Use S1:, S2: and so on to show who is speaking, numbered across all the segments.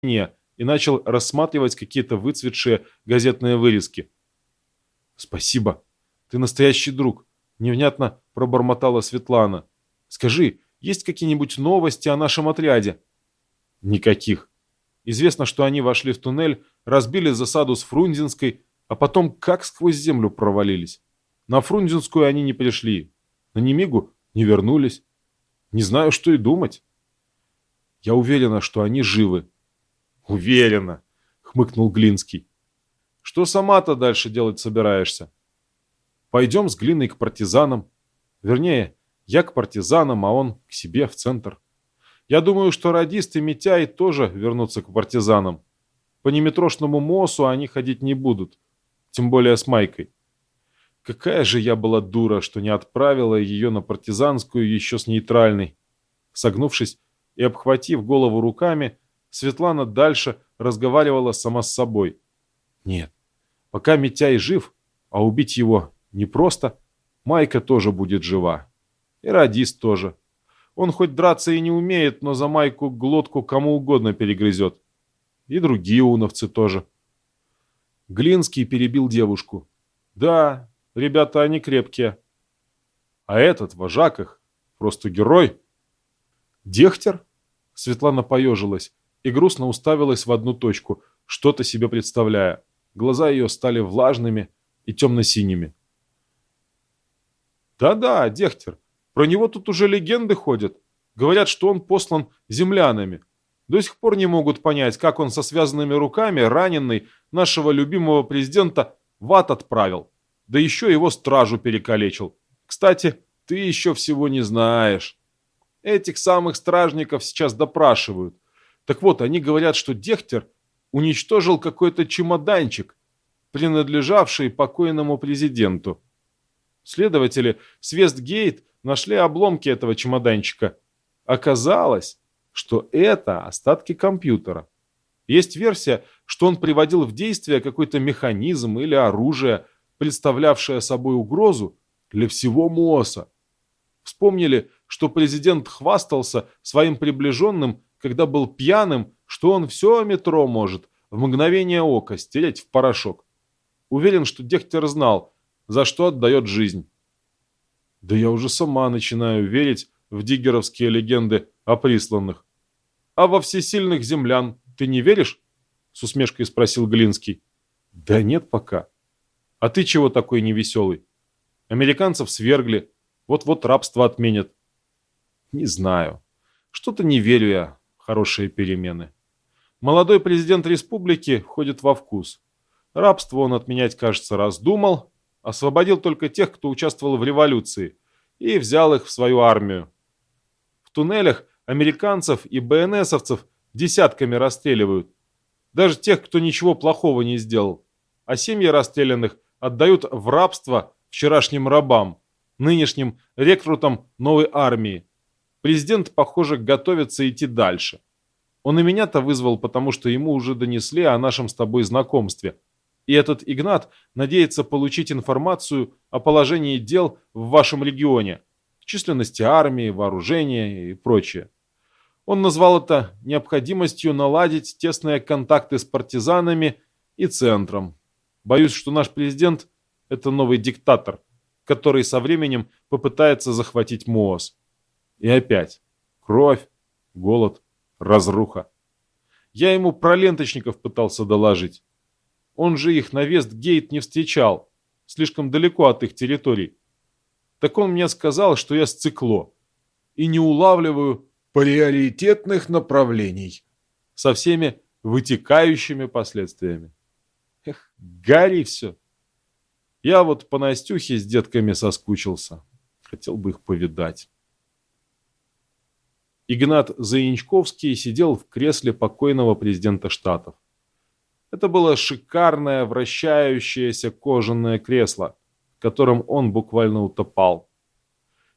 S1: стене и начал рассматривать какие-то выцветшие газетные вырезки. «Спасибо. Ты настоящий друг», — невнятно пробормотала Светлана. «Скажи, есть какие-нибудь новости о нашем отряде?» «Никаких. Известно, что они вошли в туннель, разбили засаду с Фрунзенской, а потом как сквозь землю провалились. На Фрунзенскую они не пришли, на Немигу не вернулись. Не знаю, что и думать. Я уверена, что они живы. Уверена, хмыкнул Глинский. Что сама-то дальше делать собираешься? Пойдем с Глиной к партизанам. Вернее, я к партизанам, а он к себе в центр. Я думаю, что радист и Митяй тоже вернутся к партизанам. По неметрошному МОСу они ходить не будут. Тем более с Майкой. Какая же я была дура, что не отправила ее на партизанскую еще с нейтральной. Согнувшись и обхватив голову руками, Светлана дальше разговаривала сама с собой. Нет, пока Митяй жив, а убить его непросто, Майка тоже будет жива. И радист тоже. Он хоть драться и не умеет, но за Майку глотку кому угодно перегрызет. И другие уновцы тоже. Глинский перебил девушку. Да, ребята они крепкие. А этот, вожак их, просто герой. Дехтер? Светлана поежилась и грустно уставилась в одну точку, что-то себе представляя. Глаза ее стали влажными и темно-синими. «Да-да, Дехтер, про него тут уже легенды ходят. Говорят, что он послан землянами. До сих пор не могут понять, как он со связанными руками, раненый, нашего любимого президента в ад отправил. Да еще его стражу перекалечил. Кстати, ты еще всего не знаешь. Этих самых стражников сейчас допрашивают. Так вот, они говорят, что Дехтер уничтожил какой-то чемоданчик, принадлежавший покойному президенту. Следователи с Вестгейт нашли обломки этого чемоданчика. Оказалось, что это остатки компьютера. Есть версия, что он приводил в действие какой-то механизм или оружие, представлявшее собой угрозу для всего МООСа. Вспомнили, что президент хвастался своим приближенным, когда был пьяным, что он все метро может в мгновение ока стереть в порошок. Уверен, что Дехтер знал, за что отдает жизнь. Да я уже сама начинаю верить в диггеровские легенды о присланных. А во всесильных землян ты не веришь? С усмешкой спросил Глинский. Да нет пока. А ты чего такой невеселый? Американцев свергли, вот-вот рабство отменят. Не знаю. Что-то не верю я хорошие перемены. Молодой президент республики ходит во вкус. Рабство он отменять, кажется, раздумал, освободил только тех, кто участвовал в революции, и взял их в свою армию. В туннелях американцев и БНСовцев десятками расстреливают. Даже тех, кто ничего плохого не сделал. А семьи расстрелянных отдают в рабство вчерашним рабам, нынешним рекрутам новой армии. Президент, похоже, готовится идти дальше. Он и меня-то вызвал, потому что ему уже донесли о нашем с тобой знакомстве – и этот Игнат надеется получить информацию о положении дел в вашем регионе, численности армии, вооружения и прочее. Он назвал это необходимостью наладить тесные контакты с партизанами и центром. Боюсь, что наш президент – это новый диктатор, который со временем попытается захватить МООС. И опять кровь, голод, разруха. Я ему про ленточников пытался доложить. Он же их на Вестгейт не встречал, слишком далеко от их территорий. Так он мне сказал, что я сцикло и не улавливаю приоритетных направлений со всеми вытекающими последствиями. Эх, гори все. Я вот по Настюхе с детками соскучился. Хотел бы их повидать. Игнат Заинчковский сидел в кресле покойного президента Штатов. Это было шикарное вращающееся кожаное кресло, в котором он буквально утопал.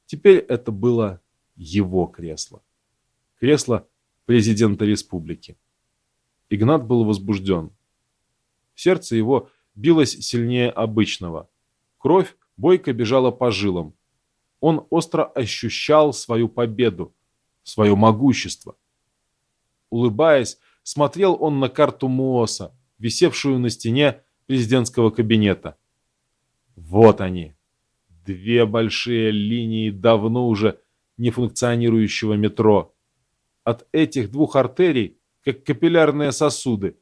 S1: Теперь это было его кресло. Кресло президента республики. Игнат был возбужден. Сердце его билось сильнее обычного. Кровь бойко бежала по жилам. Он остро ощущал свою победу, свое могущество. Улыбаясь, смотрел он на карту Мооса, висевшую на стене президентского кабинета. Вот они, две большие линии давно уже не функционирующего метро. От этих двух артерий, как капиллярные сосуды,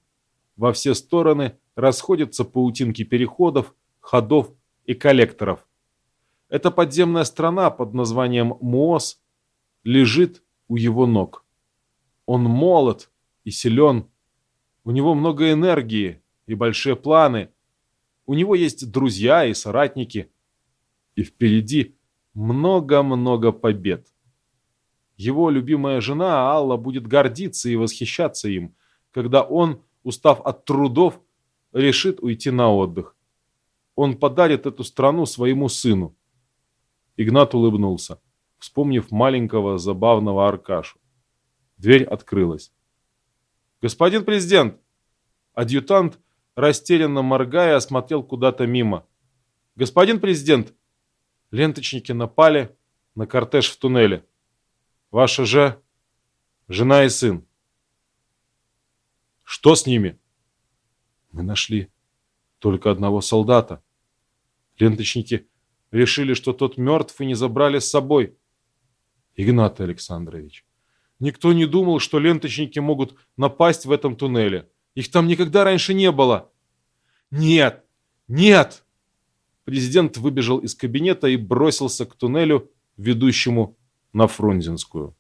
S1: во все стороны расходятся паутинки переходов, ходов и коллекторов. Эта подземная страна под названием Моос лежит у его ног. Он молод и силен, у него много энергии и большие планы, у него есть друзья и соратники, и впереди много-много побед. Его любимая жена Алла будет гордиться и восхищаться им, когда он, устав от трудов, решит уйти на отдых. Он подарит эту страну своему сыну. Игнат улыбнулся, вспомнив маленького забавного Аркашу. Дверь открылась. «Господин президент!» Адъютант, растерянно моргая, осмотрел куда-то мимо. «Господин президент!» Ленточники напали на кортеж в туннеле. «Ваша же жена и сын». «Что с ними?» «Мы нашли только одного солдата. Ленточники решили, что тот мертв и не забрали с собой. Игнат Александрович, никто не думал, что ленточники могут напасть в этом туннеле. Их там никогда раньше не было. Нет! Нет! Президент выбежал из кабинета и бросился к туннелю, ведущему на Фрунзенскую.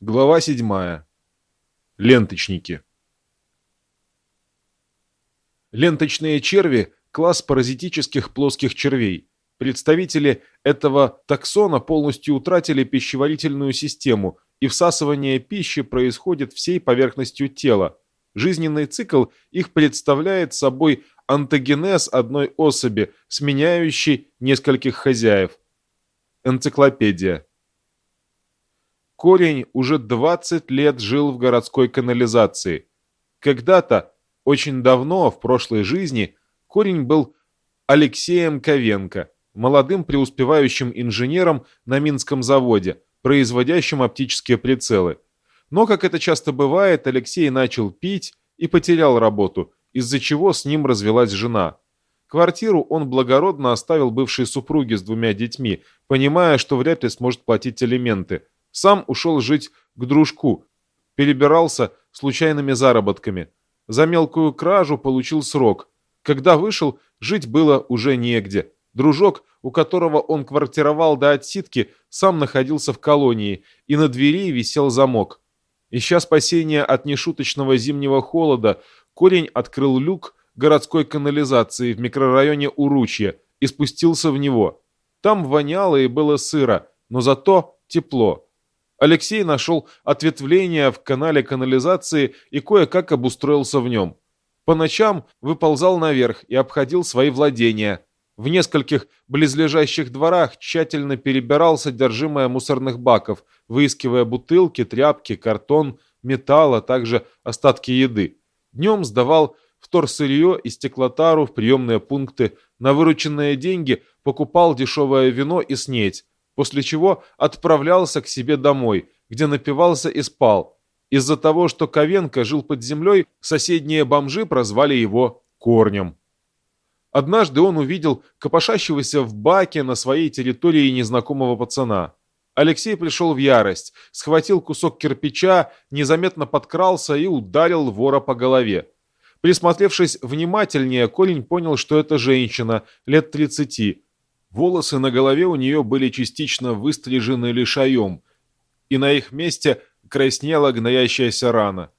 S1: Глава седьмая. Ленточники. Ленточные черви – класс паразитических плоских червей. Представители этого таксона полностью утратили пищеварительную систему, и всасывание пищи происходит всей поверхностью тела. Жизненный цикл их представляет собой антогенез одной особи, сменяющей нескольких хозяев. Энциклопедия. Корень уже 20 лет жил в городской канализации. Когда-то, очень давно, в прошлой жизни, корень был Алексеем Ковенко, молодым преуспевающим инженером на Минском заводе, производящим оптические прицелы. Но, как это часто бывает, Алексей начал пить и потерял работу, из-за чего с ним развелась жена. Квартиру он благородно оставил бывшей супруге с двумя детьми, понимая, что вряд ли сможет платить алименты – сам ушел жить к дружку, перебирался случайными заработками. За мелкую кражу получил срок. Когда вышел, жить было уже негде. Дружок, у которого он квартировал до отсидки, сам находился в колонии, и на двери висел замок. Ища спасения от нешуточного зимнего холода, корень открыл люк городской канализации в микрорайоне Уручья и спустился в него. Там воняло и было сыро, но зато тепло. Алексей нашел ответвление в канале канализации и кое-как обустроился в нем. По ночам выползал наверх и обходил свои владения. В нескольких близлежащих дворах тщательно перебирал содержимое мусорных баков, выискивая бутылки, тряпки, картон, металл, а также остатки еды. Днем сдавал вторсырье и стеклотару в приемные пункты, на вырученные деньги покупал дешевое вино и снеть, после чего отправлялся к себе домой, где напивался и спал. Из-за того, что Ковенко жил под землей, соседние бомжи прозвали его Корнем. Однажды он увидел копошащегося в баке на своей территории незнакомого пацана. Алексей пришел в ярость, схватил кусок кирпича, незаметно подкрался и ударил вора по голове. Присмотревшись внимательнее, Колень понял, что это женщина, лет тридцати, Волосы на голове у нее были частично выстрижены лишаем, и на их месте краснела гноящаяся рана.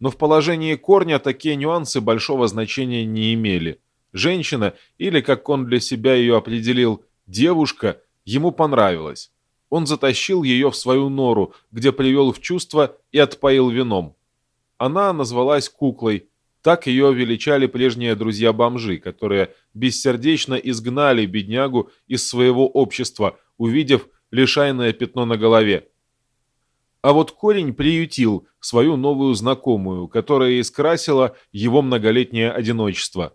S1: Но в положении корня такие нюансы большого значения не имели. Женщина, или, как он для себя ее определил, девушка, ему понравилась. Он затащил ее в свою нору, где привел в чувство и отпоил вином. Она назвалась куклой, так ее величали прежние друзья-бомжи, которые бессердечно изгнали беднягу из своего общества, увидев лишайное пятно на голове. А вот корень приютил свою новую знакомую, которая искрасила его многолетнее одиночество.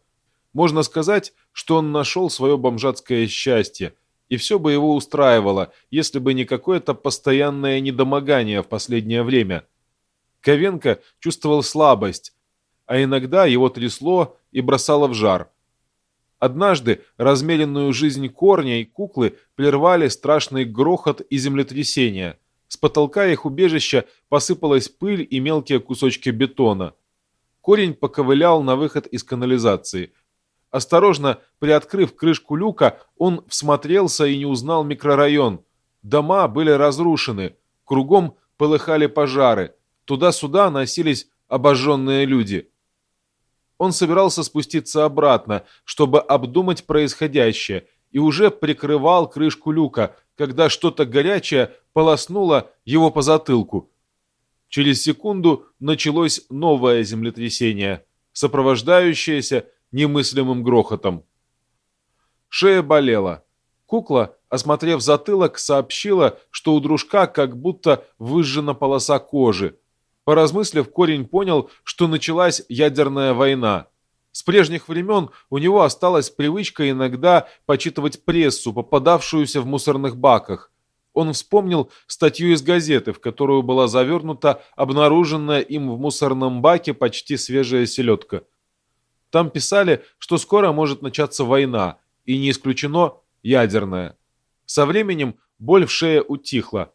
S1: Можно сказать, что он нашел свое бомжатское счастье, и все бы его устраивало, если бы не какое-то постоянное недомогание в последнее время. Ковенко чувствовал слабость, а иногда его трясло и бросало в жар. Однажды размеренную жизнь корня и куклы прервали страшный грохот и землетрясение. С потолка их убежища посыпалась пыль и мелкие кусочки бетона. Корень поковылял на выход из канализации – Осторожно приоткрыв крышку люка, он всмотрелся и не узнал микрорайон. Дома были разрушены, кругом полыхали пожары, туда-сюда носились обожженные люди. Он собирался спуститься обратно, чтобы обдумать происходящее, и уже прикрывал крышку люка, когда что-то горячее полоснуло его по затылку. Через секунду началось новое землетрясение, сопровождающееся немыслимым грохотом. Шея болела. Кукла, осмотрев затылок, сообщила, что у дружка как будто выжжена полоса кожи. Поразмыслив, корень понял, что началась ядерная война. С прежних времен у него осталась привычка иногда почитывать прессу, попадавшуюся в мусорных баках. Он вспомнил статью из газеты, в которую была завернута обнаруженная им в мусорном баке почти свежая селедка. Там писали, что скоро может начаться война, и не исключено ядерная. Со временем боль в шее утихла.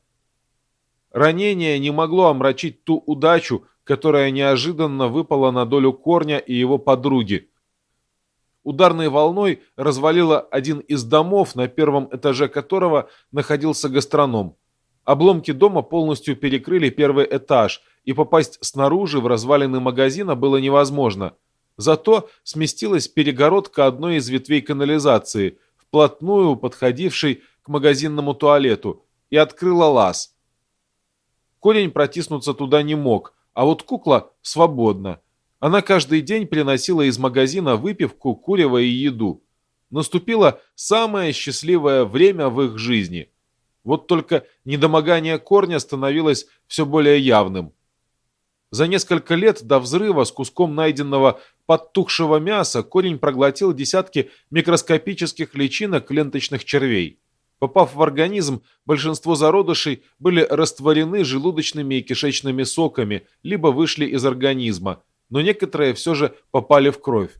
S1: Ранение не могло омрачить ту удачу, которая неожиданно выпала на долю корня и его подруги. Ударной волной развалило один из домов, на первом этаже которого находился гастроном. Обломки дома полностью перекрыли первый этаж, и попасть снаружи в развалины магазина было невозможно – Зато сместилась перегородка одной из ветвей канализации, вплотную подходившей к магазинному туалету, и открыла лаз. Корень протиснуться туда не мог, а вот кукла свободна. Она каждый день приносила из магазина выпивку, курево и еду. Наступило самое счастливое время в их жизни. Вот только недомогание корня становилось все более явным. За несколько лет до взрыва с куском найденного подтухшего мяса корень проглотил десятки микроскопических личинок ленточных червей. Попав в организм, большинство зародышей были растворены желудочными и кишечными соками, либо вышли из организма, но некоторые все же попали в кровь.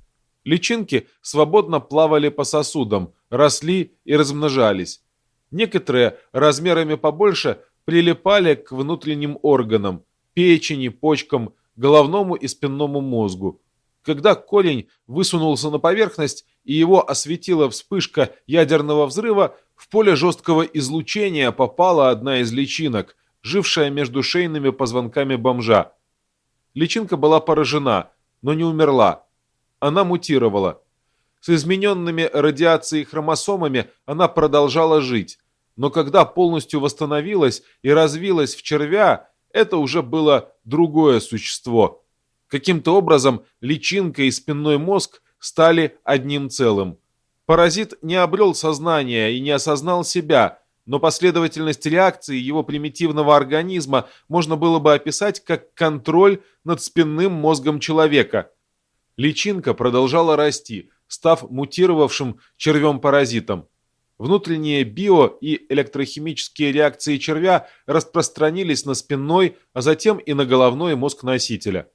S1: Личинки свободно плавали по сосудам, росли и размножались. Некоторые размерами побольше прилипали к внутренним органам, печени, почкам, головному и спинному мозгу. Когда корень высунулся на поверхность и его осветила вспышка ядерного взрыва, в поле жесткого излучения попала одна из личинок, жившая между шейными позвонками бомжа. Личинка была поражена, но не умерла. Она мутировала. С измененными радиацией хромосомами она продолжала жить, но когда полностью восстановилась и развилась в червя, это уже было другое существо. Каким-то образом личинка и спинной мозг стали одним целым. Паразит не обрел сознания и не осознал себя, но последовательность реакции его примитивного организма можно было бы описать как контроль над спинным мозгом человека. Личинка продолжала расти, став мутировавшим червем-паразитом. Внутренние био- и электрохимические реакции червя распространились на спинной, а затем и на головной мозг носителя.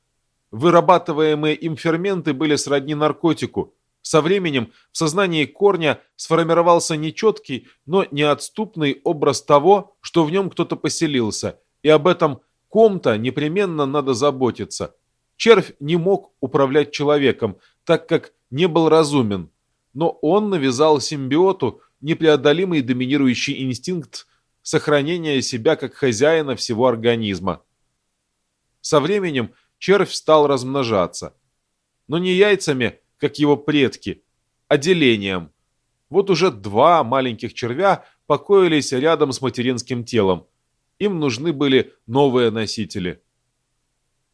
S1: Вырабатываемые им ферменты были сродни наркотику. Со временем в сознании корня сформировался нечеткий, но неотступный образ того, что в нем кто-то поселился, и об этом ком-то непременно надо заботиться. Червь не мог управлять человеком, так как не был разумен, но он навязал симбиоту непреодолимый доминирующий инстинкт сохранения себя как хозяина всего организма. Со временем червь стал размножаться. Но не яйцами, как его предки, а делением. Вот уже два маленьких червя покоились рядом с материнским телом. Им нужны были новые носители.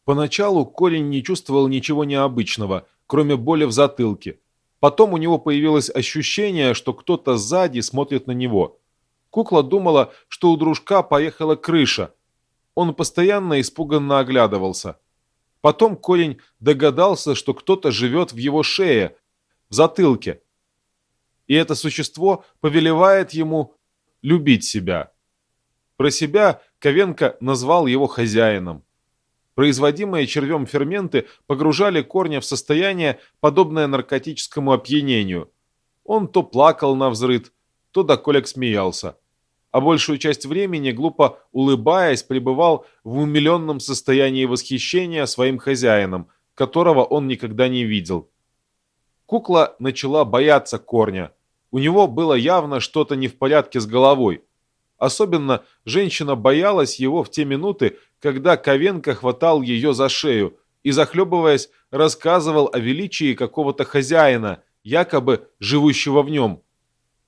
S1: Поначалу корень не чувствовал ничего необычного, кроме боли в затылке. Потом у него появилось ощущение, что кто-то сзади смотрит на него. Кукла думала, что у дружка поехала крыша. Он постоянно испуганно оглядывался. Потом корень догадался, что кто-то живет в его шее, в затылке. и это существо повелевает ему любить себя. Про себя Ковенко назвал его хозяином. Производимые червем ферменты погружали корня в состояние, подобное наркотическому опьянению. Он то плакал на взрыд, то до колик смеялся. А большую часть времени, глупо улыбаясь, пребывал в умиленном состоянии восхищения своим хозяином, которого он никогда не видел. Кукла начала бояться корня. У него было явно что-то не в порядке с головой. Особенно женщина боялась его в те минуты, когда Ковенко хватал ее за шею и, захлебываясь, рассказывал о величии какого-то хозяина, якобы живущего в нем.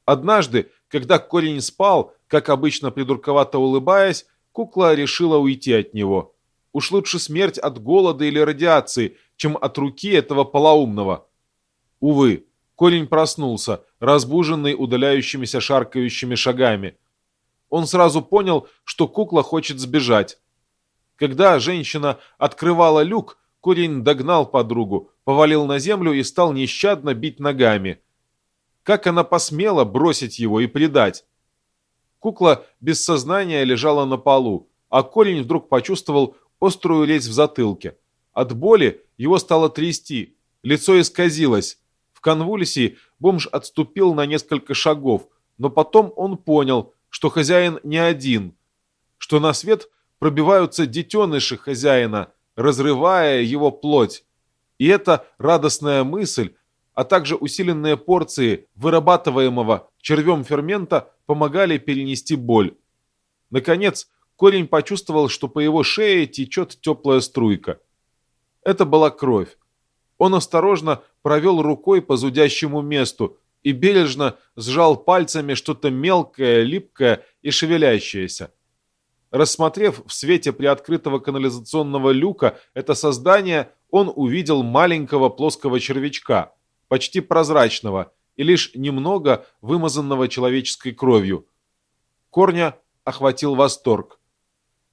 S1: Однажды, когда корень спал, как обычно придурковато улыбаясь, кукла решила уйти от него. Уж лучше смерть от голода или радиации, чем от руки этого полоумного. Увы, корень проснулся, разбуженный удаляющимися шаркающими шагами. Он сразу понял, что кукла хочет сбежать. Когда женщина открывала люк, корень догнал подругу, повалил на землю и стал нещадно бить ногами. Как она посмела бросить его и предать? Кукла без сознания лежала на полу, а корень вдруг почувствовал острую резь в затылке. От боли его стало трясти, лицо исказилось. В конвульсии бомж отступил на несколько шагов, но потом он понял, что хозяин не один, что на свет пробиваются детеныши хозяина, разрывая его плоть. И эта радостная мысль, а также усиленные порции вырабатываемого червем фермента помогали перенести боль. Наконец, корень почувствовал, что по его шее течет теплая струйка. Это была кровь. Он осторожно провел рукой по зудящему месту, и бережно сжал пальцами что-то мелкое, липкое и шевелящееся. Рассмотрев в свете приоткрытого канализационного люка это создание, он увидел маленького плоского червячка, почти прозрачного и лишь немного вымазанного человеческой кровью. Корня охватил восторг.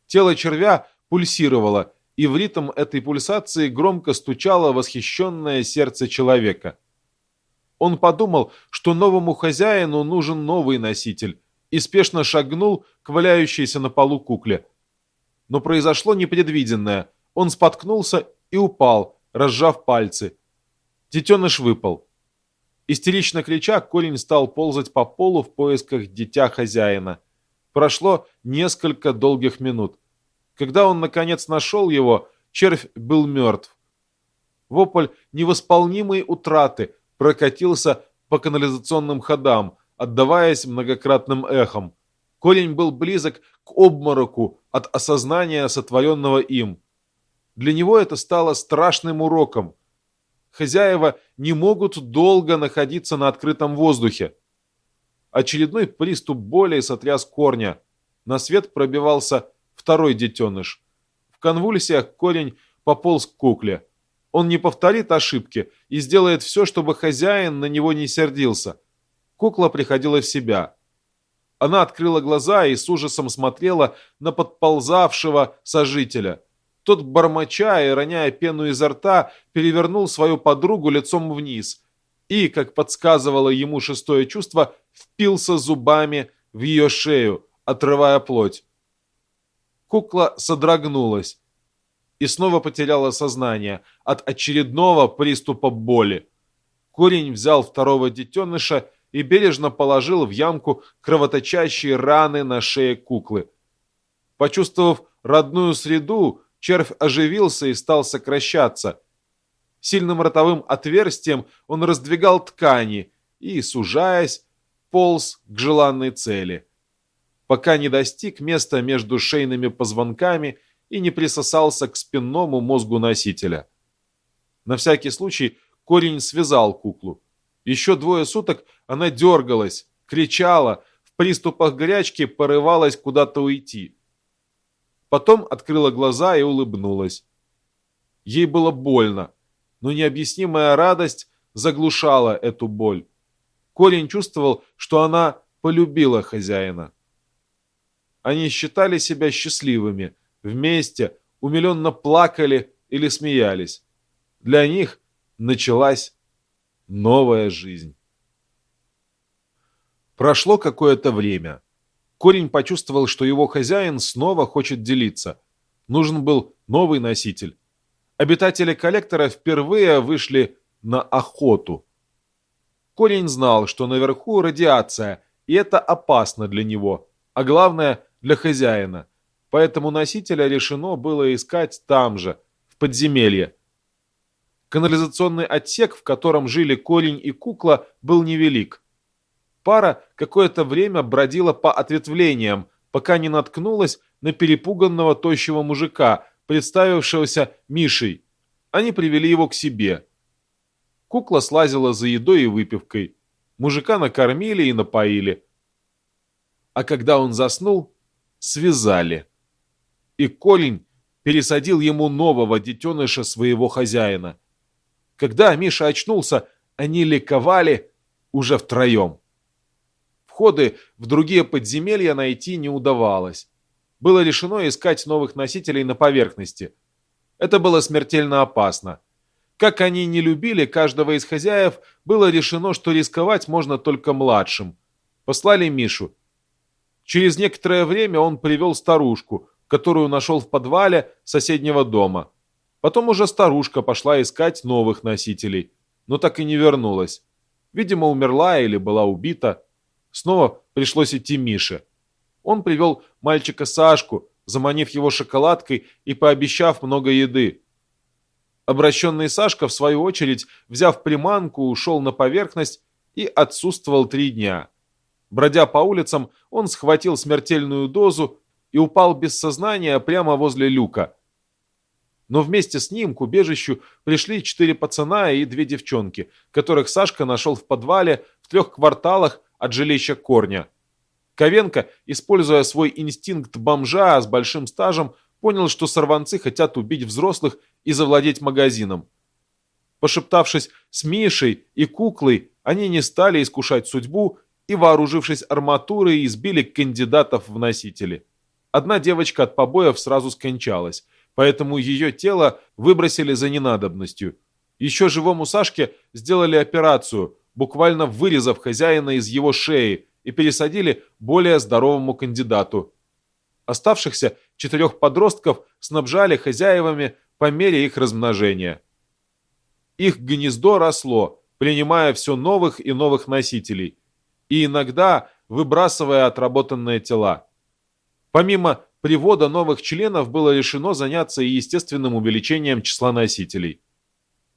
S1: Тело червя пульсировало, и в ритм этой пульсации громко стучало восхищенное сердце человека – он подумал, что новому хозяину нужен новый носитель, и спешно шагнул к валяющейся на полу кукле. Но произошло непредвиденное. Он споткнулся и упал, разжав пальцы. Детеныш выпал. Истерично крича, Колин стал ползать по полу в поисках дитя хозяина. Прошло несколько долгих минут. Когда он, наконец, нашел его, червь был мертв. Вопль невосполнимой утраты – прокатился по канализационным ходам, отдаваясь многократным эхом. Корень был близок к обмороку от осознания сотворенного им. Для него это стало страшным уроком. Хозяева не могут долго находиться на открытом воздухе. Очередной приступ боли сотряс корня. На свет пробивался второй детеныш. В конвульсиях корень пополз к кукле. Он не повторит ошибки и сделает все, чтобы хозяин на него не сердился. Кукла приходила в себя. Она открыла глаза и с ужасом смотрела на подползавшего сожителя. Тот, бормоча и роняя пену изо рта, перевернул свою подругу лицом вниз и, как подсказывало ему шестое чувство, впился зубами в ее шею, отрывая плоть. Кукла содрогнулась и снова потеряла сознание от очередного приступа боли. Корень взял второго детеныша и бережно положил в ямку кровоточащие раны на шее куклы. Почувствовав родную среду, червь оживился и стал сокращаться. Сильным ротовым отверстием он раздвигал ткани и, сужаясь, полз к желанной цели. Пока не достиг места между шейными позвонками и не присосался к спинному мозгу носителя. На всякий случай корень связал куклу. Еще двое суток она дергалась, кричала, в приступах горячки порывалась куда-то уйти. Потом открыла глаза и улыбнулась. Ей было больно, но необъяснимая радость заглушала эту боль. Корень чувствовал, что она полюбила хозяина. Они считали себя счастливыми, вместе, умиленно плакали или смеялись. Для них началась новая жизнь. Прошло какое-то время. Корень почувствовал, что его хозяин снова хочет делиться. Нужен был новый носитель. Обитатели коллектора впервые вышли на охоту. Корень знал, что наверху радиация, и это опасно для него, а главное для хозяина. Поэтому носителя решено было искать там же, в подземелье. Канализационный отсек, в котором жили корень и кукла, был невелик. Пара какое-то время бродила по ответвлениям, пока не наткнулась на перепуганного тощего мужика, представившегося Мишей. Они привели его к себе. Кукла слазила за едой и выпивкой. Мужика накормили и напоили. А когда он заснул, связали. И Колень пересадил ему нового детеныша своего хозяина. Когда Миша очнулся, они ликовали уже втроем. Входы в другие подземелья найти не удавалось. Было решено искать новых носителей на поверхности. Это было смертельно опасно. Как они не любили каждого из хозяев, было решено, что рисковать можно только младшим. Послали Мишу. Через некоторое время он привел старушку, которую нашел в подвале соседнего дома. Потом уже старушка пошла искать новых носителей, но так и не вернулась. Видимо, умерла или была убита. Снова пришлось идти Мише. Он привел мальчика Сашку, заманив его шоколадкой и пообещав много еды. Обращенный Сашка, в свою очередь, взяв приманку, ушел на поверхность и отсутствовал три дня. Бродя по улицам, он схватил смертельную дозу и упал без сознания прямо возле люка. Но вместе с ним к убежищу пришли четыре пацана и две девчонки, которых Сашка нашел в подвале в трех кварталах от жилища корня. Ковенко, используя свой инстинкт бомжа с большим стажем, понял, что сорванцы хотят убить взрослых и завладеть магазином. Пошептавшись с Мишей и куклой, они не стали искушать судьбу и, вооружившись арматурой, избили кандидатов в носители. Одна девочка от побоев сразу скончалась, поэтому ее тело выбросили за ненадобностью. Еще живому Сашке сделали операцию, буквально вырезав хозяина из его шеи и пересадили более здоровому кандидату. Оставшихся четырех подростков снабжали хозяевами по мере их размножения. Их гнездо росло, принимая все новых и новых носителей, и иногда выбрасывая отработанные тела. Помимо привода новых членов было решено заняться и естественным увеличением числа носителей.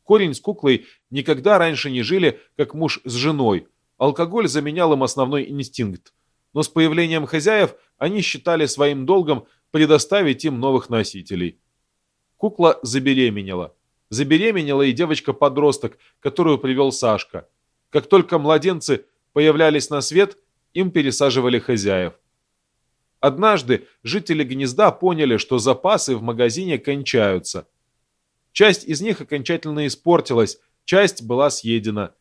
S1: Корень с куклой никогда раньше не жили, как муж с женой. Алкоголь заменял им основной инстинкт. Но с появлением хозяев они считали своим долгом предоставить им новых носителей. Кукла забеременела. Забеременела и девочка-подросток, которую привел Сашка. Как только младенцы появлялись на свет, им пересаживали хозяев. Однажды жители гнезда поняли, что запасы в магазине кончаются. Часть из них окончательно испортилась, часть была съедена.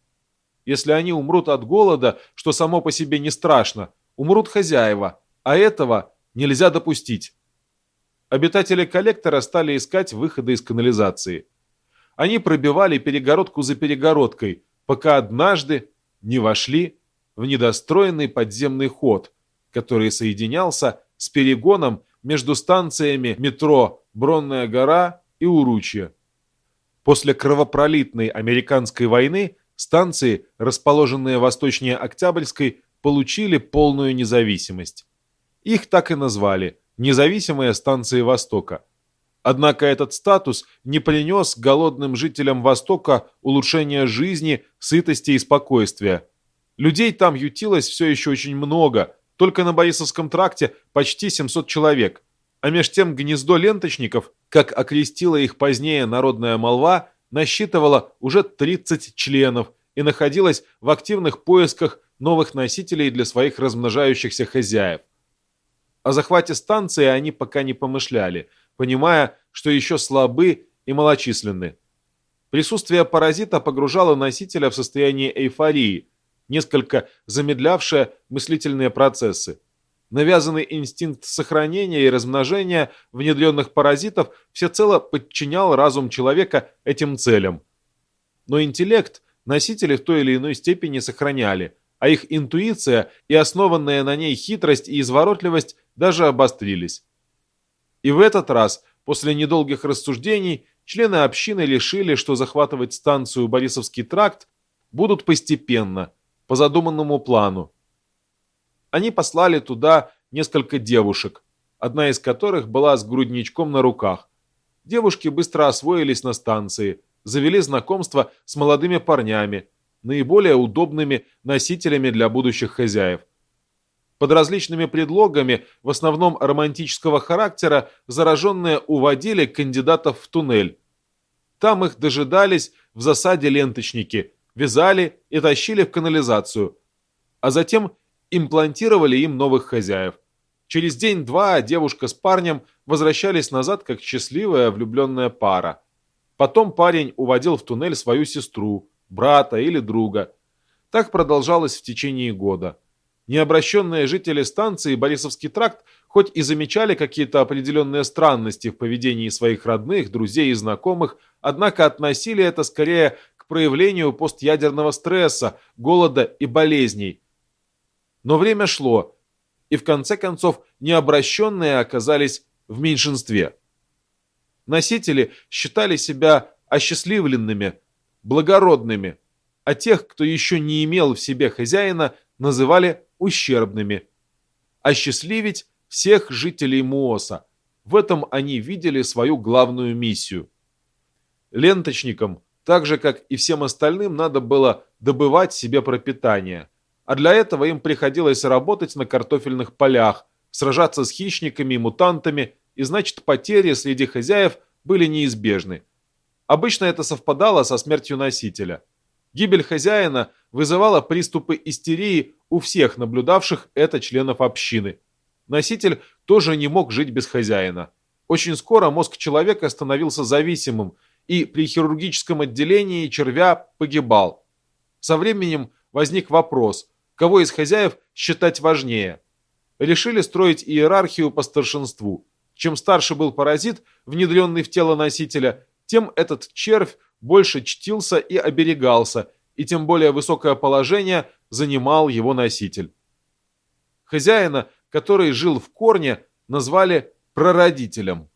S1: Если они умрут от голода, что само по себе не страшно, умрут хозяева, а этого нельзя допустить. Обитатели коллектора стали искать выходы из канализации. Они пробивали перегородку за перегородкой, пока однажды не вошли в недостроенный подземный ход, который соединялся с перегоном между станциями метро Бронная гора и Уручье. После кровопролитной американской войны станции, расположенные восточнее Октябрьской, получили полную независимость. Их так и назвали – независимые станции Востока. Однако этот статус не принес голодным жителям Востока улучшения жизни, сытости и спокойствия. Людей там ютилось все еще очень много, только на Борисовском тракте почти 700 человек – а меж тем гнездо ленточников, как окрестила их позднее народная молва, насчитывало уже 30 членов и находилось в активных поисках новых носителей для своих размножающихся хозяев. О захвате станции они пока не помышляли, понимая, что еще слабы и малочисленны. Присутствие паразита погружало носителя в состояние эйфории, несколько замедлявшее мыслительные процессы. Навязанный инстинкт сохранения и размножения внедренных паразитов всецело подчинял разум человека этим целям. Но интеллект носители в той или иной степени сохраняли, а их интуиция и основанная на ней хитрость и изворотливость даже обострились. И в этот раз, после недолгих рассуждений, члены общины решили, что захватывать станцию Борисовский тракт будут постепенно, по задуманному плану. Они послали туда несколько девушек, одна из которых была с грудничком на руках. Девушки быстро освоились на станции, завели знакомство с молодыми парнями, наиболее удобными носителями для будущих хозяев. Под различными предлогами, в основном романтического характера, зараженные уводили кандидатов в туннель. Там их дожидались в засаде ленточники, вязали и тащили в канализацию, а затем имплантировали им новых хозяев. Через день-два девушка с парнем возвращались назад как счастливая влюбленная пара. Потом парень уводил в туннель свою сестру, брата или друга. Так продолжалось в течение года. Необращенные жители станции Борисовский тракт хоть и замечали какие-то определенные странности в поведении своих родных, друзей и знакомых, однако относили это скорее к проявлению постядерного стресса, голода и болезней. Но время шло, и в конце концов необращенные оказались в меньшинстве. Носители считали себя осчастливленными, благородными, а тех, кто еще не имел в себе хозяина, называли ущербными. Осчастливить всех жителей Муоса. В этом они видели свою главную миссию. Ленточникам, так же как и всем остальным, надо было добывать себе пропитание – а для этого им приходилось работать на картофельных полях, сражаться с хищниками и мутантами, и значит потери среди хозяев были неизбежны. Обычно это совпадало со смертью носителя. Гибель хозяина вызывала приступы истерии у всех наблюдавших это членов общины. Носитель тоже не мог жить без хозяина. Очень скоро мозг человека становился зависимым, и при хирургическом отделении червя погибал. Со временем возник вопрос, кого из хозяев считать важнее. Решили строить иерархию по старшинству. Чем старше был паразит, внедренный в тело носителя, тем этот червь больше чтился и оберегался, и тем более высокое положение занимал его носитель. Хозяина, который жил в корне, назвали прародителем.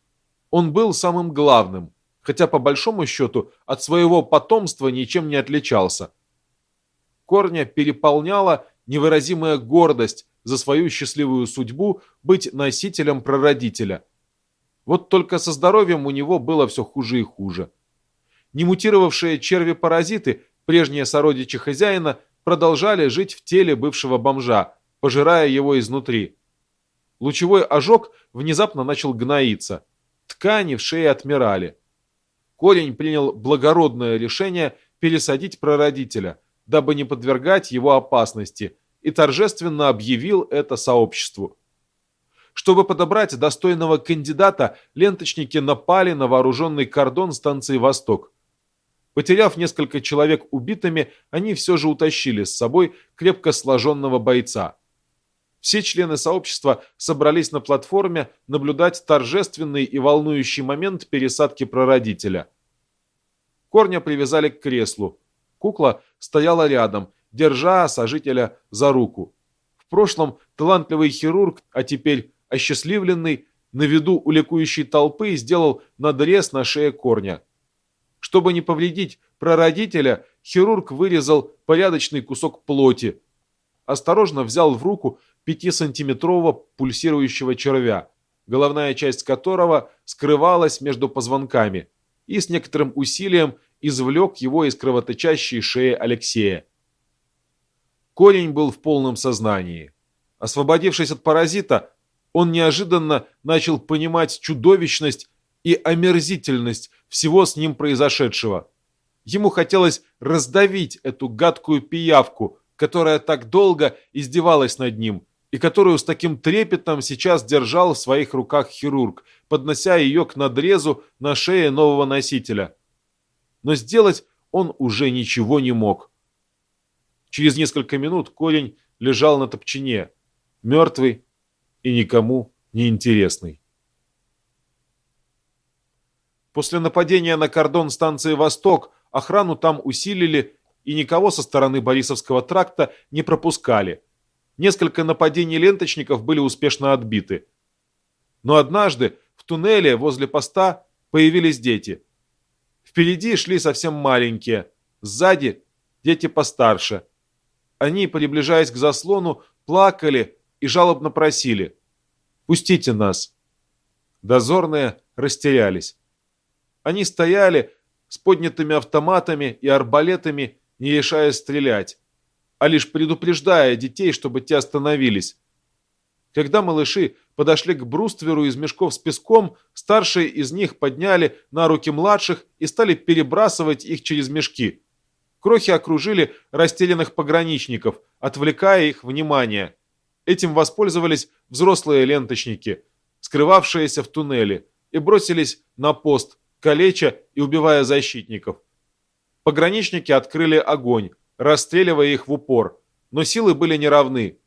S1: Он был самым главным, хотя по большому счету от своего потомства ничем не отличался. Корня переполняла невыразимая гордость за свою счастливую судьбу быть носителем прародителя. Вот только со здоровьем у него было все хуже и хуже. Немутировавшие черви-паразиты, прежние сородичи хозяина, продолжали жить в теле бывшего бомжа, пожирая его изнутри. Лучевой ожог внезапно начал гноиться. Ткани в шее отмирали. Корень принял благородное решение пересадить прародителя – дабы не подвергать его опасности, и торжественно объявил это сообществу. Чтобы подобрать достойного кандидата, ленточники напали на вооруженный кордон станции «Восток». Потеряв несколько человек убитыми, они все же утащили с собой крепко сложенного бойца. Все члены сообщества собрались на платформе наблюдать торжественный и волнующий момент пересадки прародителя. Корня привязали к креслу. Кукла стояла рядом, держа сожителя за руку. В прошлом талантливый хирург, а теперь осчастливленный, на виду у ликующей толпы сделал надрез на шее корня. Чтобы не повредить прародителя, хирург вырезал порядочный кусок плоти. Осторожно взял в руку пятисантиметрового пульсирующего червя, головная часть которого скрывалась между позвонками, и с некоторым усилием извлек его из кровоточащей шеи Алексея. Корень был в полном сознании. Освободившись от паразита, он неожиданно начал понимать чудовищность и омерзительность всего с ним произошедшего. Ему хотелось раздавить эту гадкую пиявку, которая так долго издевалась над ним, и которую с таким трепетом сейчас держал в своих руках хирург, поднося ее к надрезу на шее нового носителя но сделать он уже ничего не мог. Через несколько минут корень лежал на топчине, мертвый и никому не интересный. После нападения на кордон станции «Восток» охрану там усилили и никого со стороны Борисовского тракта не пропускали. Несколько нападений ленточников были успешно отбиты. Но однажды в туннеле возле поста появились дети. Впереди шли совсем маленькие, сзади дети постарше. Они, приближаясь к заслону, плакали и жалобно просили «Пустите нас». Дозорные растерялись. Они стояли с поднятыми автоматами и арбалетами, не решая стрелять, а лишь предупреждая детей, чтобы те остановились. Когда малыши подошли к брустверу из мешков с песком, старшие из них подняли на руки младших и стали перебрасывать их через мешки. Крохи окружили растерянных пограничников, отвлекая их внимание. Этим воспользовались взрослые ленточники, скрывавшиеся в туннеле, и бросились на пост, калеча и убивая защитников. Пограничники открыли огонь, расстреливая их в упор, но силы были неравны.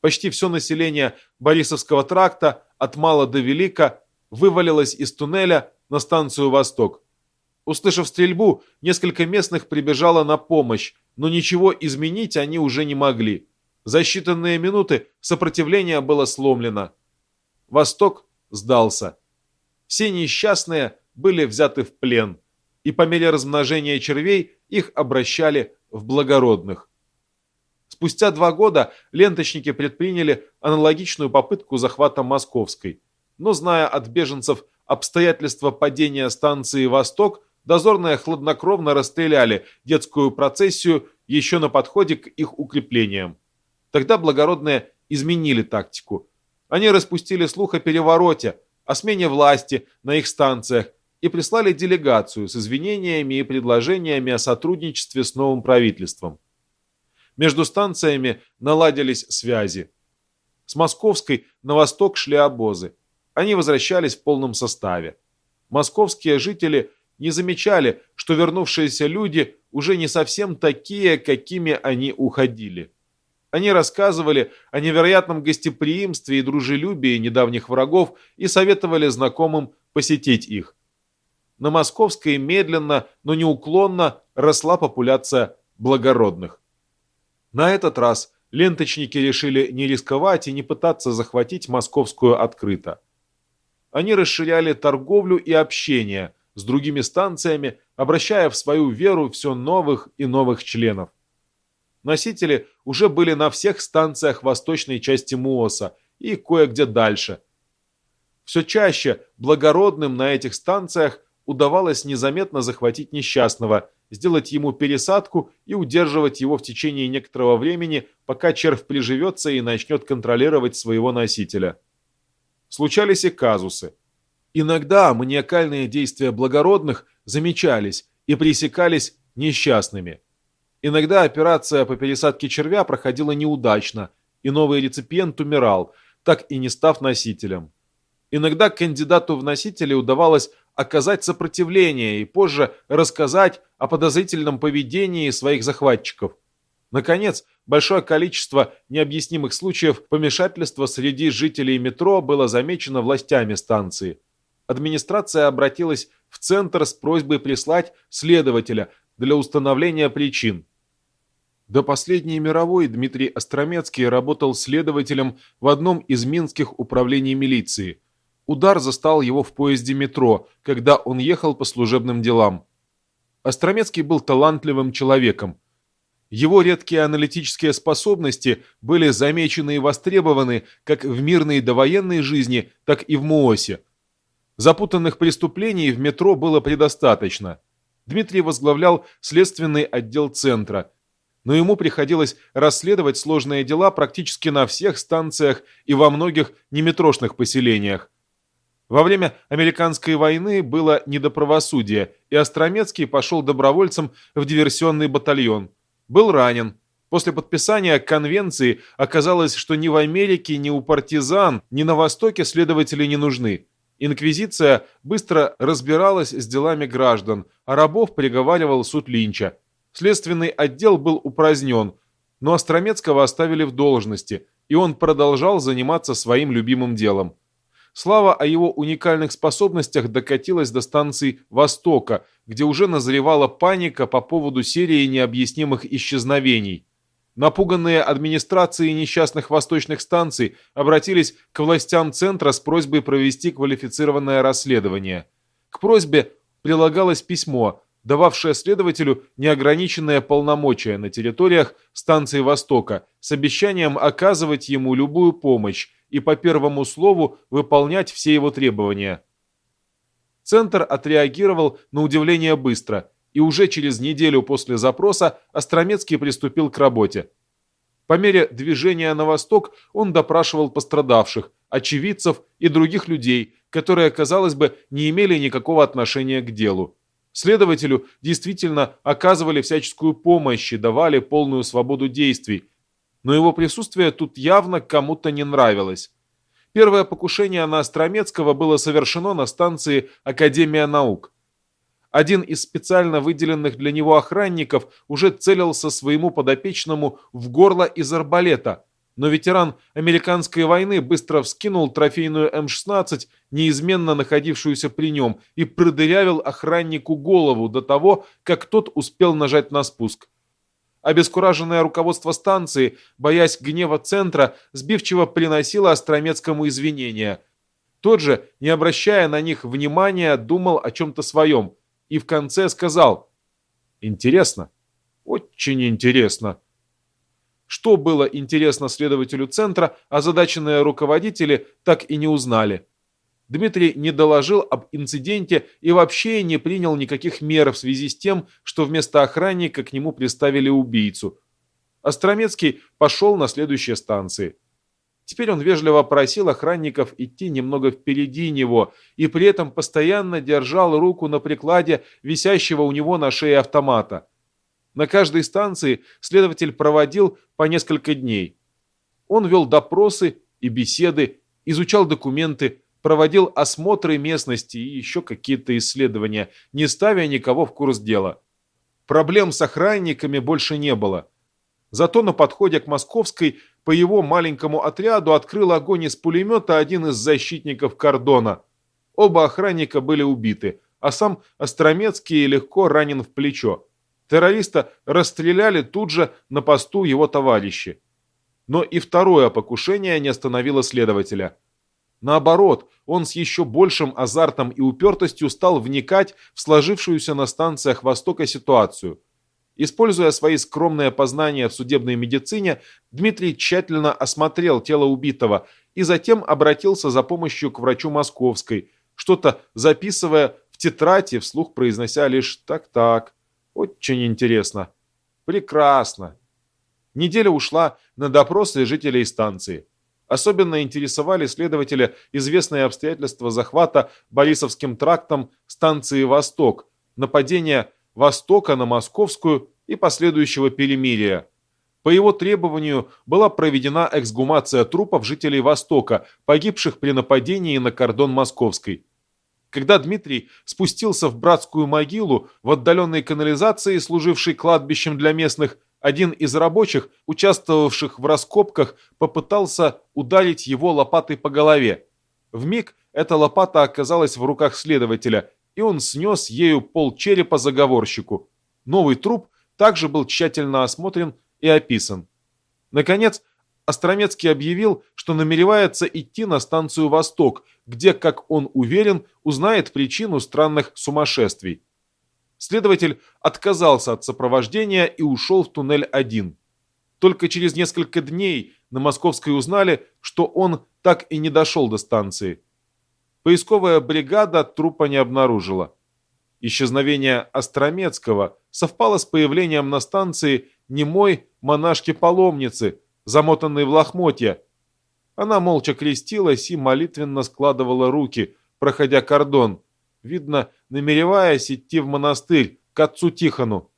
S1: Почти все население Борисовского тракта от мала до велика вывалилось из туннеля на станцию «Восток». Услышав стрельбу, несколько местных прибежало на помощь, но ничего изменить они уже не могли. За считанные минуты сопротивление было сломлено. Восток сдался. Все несчастные были взяты в плен, и по мере размножения червей их обращали в благородных. Спустя два года ленточники предприняли аналогичную попытку захвата Московской, но, зная от беженцев обстоятельства падения станции «Восток», дозорные хладнокровно расстреляли детскую процессию еще на подходе к их укреплениям. Тогда благородные изменили тактику. Они распустили слух о перевороте, о смене власти на их станциях и прислали делегацию с извинениями и предложениями о сотрудничестве с новым правительством. Между станциями наладились связи. С Московской на восток шли обозы. Они возвращались в полном составе. Московские жители не замечали, что вернувшиеся люди уже не совсем такие, какими они уходили. Они рассказывали о невероятном гостеприимстве и дружелюбии недавних врагов и советовали знакомым посетить их на Московской медленно, но неуклонно росла популяция благородных. На этот раз ленточники решили не рисковать и не пытаться захватить Московскую открыто. Они расширяли торговлю и общение с другими станциями, обращая в свою веру все новых и новых членов. Носители уже были на всех станциях восточной части МУОСа и кое-где дальше. Все чаще благородным на этих станциях удавалось незаметно захватить несчастного, сделать ему пересадку и удерживать его в течение некоторого времени, пока червь приживется и начнет контролировать своего носителя. Случались и казусы. Иногда маниакальные действия благородных замечались и пресекались несчастными. Иногда операция по пересадке червя проходила неудачно, и новый реципиент умирал, так и не став носителем. Иногда кандидату в носители удавалось оказать сопротивление и позже рассказать о подозрительном поведении своих захватчиков. Наконец, большое количество необъяснимых случаев помешательства среди жителей метро было замечено властями станции. Администрация обратилась в центр с просьбой прислать следователя для установления причин. До последней мировой Дмитрий Остромецкий работал следователем в одном из минских управлений милиции – Удар застал его в поезде метро, когда он ехал по служебным делам. Остромецкий был талантливым человеком. Его редкие аналитические способности были замечены и востребованы как в мирной довоенной жизни, так и в МУОСе. Запутанных преступлений в метро было предостаточно. Дмитрий возглавлял следственный отдел центра, но ему приходилось расследовать сложные дела практически на всех станциях и во многих неметрошных поселениях. Во время американской войны было не до правосудия, и Остромецкий пошел добровольцем в диверсионный батальон. Был ранен. После подписания конвенции оказалось, что ни в Америке, ни у партизан, ни на Востоке следователи не нужны. Инквизиция быстро разбиралась с делами граждан, а рабов приговаривал суд Линча. Следственный отдел был упразднен, но Остромецкого оставили в должности, и он продолжал заниматься своим любимым делом. Слава о его уникальных способностях докатилась до станции «Востока», где уже назревала паника по поводу серии необъяснимых исчезновений. Напуганные администрации несчастных восточных станций обратились к властям центра с просьбой провести квалифицированное расследование. К просьбе прилагалось письмо, дававшее следователю неограниченные полномочия на территориях станции Востока с обещанием оказывать ему любую помощь и по первому слову выполнять все его требования. Центр отреагировал на удивление быстро, и уже через неделю после запроса Остромецкий приступил к работе. По мере движения на восток он допрашивал пострадавших, очевидцев и других людей, которые, казалось бы, не имели никакого отношения к делу. Следователю действительно оказывали всяческую помощь и давали полную свободу действий, но его присутствие тут явно кому-то не нравилось. Первое покушение на Остромецкого было совершено на станции Академия наук. Один из специально выделенных для него охранников уже целился своему подопечному в горло из арбалета, но ветеран американской войны быстро вскинул трофейную М-16, неизменно находившуюся при нем, и продырявил охраннику голову до того, как тот успел нажать на спуск. Обескураженное руководство станции, боясь гнева центра, сбивчиво приносило Остромецкому извинения. Тот же, не обращая на них внимания, думал о чем-то своем. И в конце сказал «Интересно, очень интересно». Что было интересно следователю центра, озадаченные руководители так и не узнали. Дмитрий не доложил об инциденте и вообще не принял никаких мер в связи с тем, что вместо охранника к нему приставили убийцу. Остромецкий пошел на следующие станции. Теперь он вежливо просил охранников идти немного впереди него и при этом постоянно держал руку на прикладе висящего у него на шее автомата. На каждой станции следователь проводил по несколько дней. Он вел допросы и беседы, изучал документы, проводил осмотры местности и еще какие-то исследования, не ставя никого в курс дела. Проблем с охранниками больше не было. Зато на подходе к Московской по его маленькому отряду открыл огонь из пулемета один из защитников кордона. Оба охранника были убиты, а сам Остромецкий легко ранен в плечо. Террориста расстреляли тут же на посту его товарищи. Но и второе покушение не остановило следователя – Наоборот, он с еще большим азартом и упертостью стал вникать в сложившуюся на станциях Востока ситуацию. Используя свои скромные познания в судебной медицине, Дмитрий тщательно осмотрел тело убитого и затем обратился за помощью к врачу Московской, что-то записывая в тетради, вслух произнося лишь «так-так». Очень интересно. Прекрасно. Неделя ушла на допросы жителей станции. Особенно интересовали следователя известные обстоятельства захвата Борисовским трактом станции «Восток», нападения «Востока» на Московскую и последующего перемирия. По его требованию была проведена эксгумация трупов жителей Востока, погибших при нападении на кордон Московской. Когда Дмитрий спустился в братскую могилу в отдаленной канализации, служившей кладбищем для местных, один из рабочих, участвовавших в раскопках, попытался ударить его лопатой по голове. В миг эта лопата оказалась в руках следователя, и он снес ею пол черепа заговорщику. Новый труп также был тщательно осмотрен и описан. Наконец, Остромецкий объявил, что намеревается идти на станцию «Восток», где, как он уверен, узнает причину странных сумасшествий. Следователь отказался от сопровождения и ушел в туннель один. Только через несколько дней на Московской узнали, что он так и не дошел до станции. Поисковая бригада трупа не обнаружила. Исчезновение Остромецкого совпало с появлением на станции немой монашки-паломницы, замотанной в лохмотья. Она молча крестилась и молитвенно складывала руки, проходя кордон – видно, намереваясь идти в монастырь к отцу Тихону.